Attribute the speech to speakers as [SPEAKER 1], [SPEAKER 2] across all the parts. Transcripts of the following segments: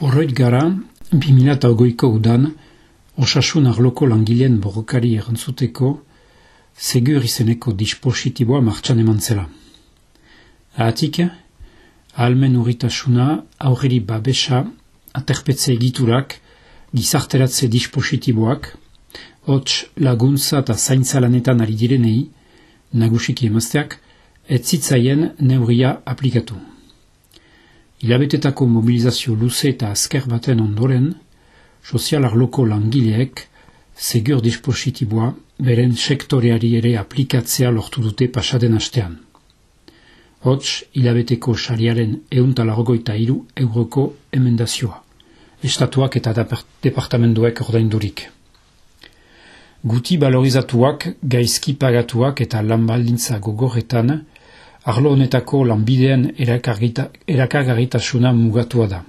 [SPEAKER 1] Horroit gara, 2008ko udan, osasun arloko langileen borrokari erantzuteko, segur izeneko dispositiboa martxan eman zela. Ahatik, ahalmen urritasuna, aurreri babesa, aterpetze egiturak, gizarteratze dispositiboak, hots laguntza eta zaintza lanetan ari direnei, nagusiki emazteak, ez zitzaien neuria aplikatu. Ilabetetako mobilizazio luze eta azker baten ondoren, sozial arloko langileek segur dispositiboa beren sektoreari ere aplikatzea lortu dute pasaden astean. Hots, hilabeteko sariaren euntalargoita iru euroko emendazioa. Estatuak eta departamentoek ordaindurik. Guti balorizatuak, gaizki pagatuak eta lanbaldintza gogorretan, arlo honetako lanbideen erakargarritasuna mugatua da.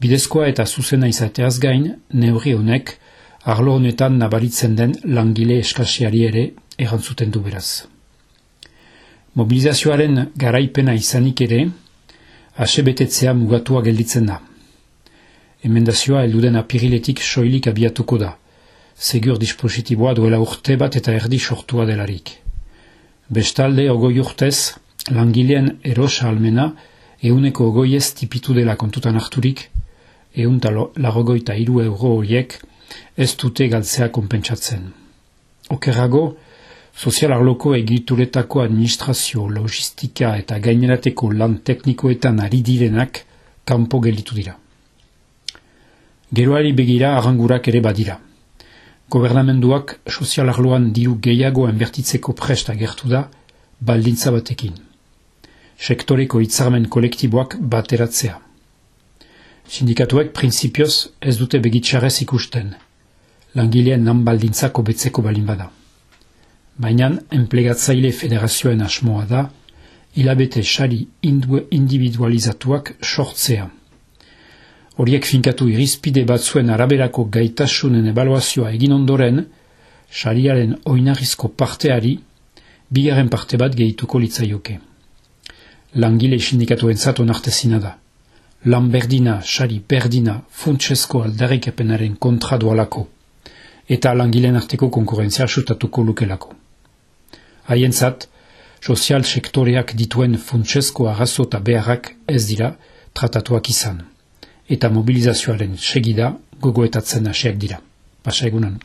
[SPEAKER 1] Bidezkoa eta zuzena izateaz gain, neurri honek, arlo honetan nabaritzen den langile eskasiari ere erantzuten du beraz. Mobilizazioaren garaipena izanik ere, asebetetzea mugatua gelditzen da. Emendazioa elduden apiriletik soilik abiatuko da. Segur dispositiboa duela urte bat eta erdi sortua delarik. Bestalde ogoi urtez, langilean erosa almena, euneko ogoiez tipitu dela kontutan harturik, eun larogoita iru euro horiek ez dute galtzea konpentsatzen. Okerrago, sozial arloko egituretako administrazio, logistika eta gainerateko lan teknikoetan ari direnak kanpo gelitu dira. Geroari begira arrangurak ere badira. Gobernamenduak sozial arloan diru gehiago enbertitzeko presta gertu da, baldintza batekin. Sektoreko hitzarmen kolektiboak bateratzea. Sindikatuek prinsipioz ez dute begitxarrez ikusten, langileen nan baldintzako betzeko balin bada. Baina, enplegatzaile federazioen asmoa da, hilabete sari individualizatuak sortzea. Horiek finkatu irizpide batzuen araberako gaitasunen ebaluazioa egin ondoren, sariaren oinarrizko parteari, bigarren parte bat gehituko litzaioke. Langile sindikatuen zato nartezina da. Lan berdina, sari berdina, funtsesko aldarrik epenaren kontra dualako, eta langileen arteko konkurrentzia asutatuko lukelako. Haien zat, sozial sektoreak dituen funtsesko arrazota beharrak ez dira tratatuak izan eta mobilizazioaren segida gogoetatzen hasiak dira. Pasa egunan.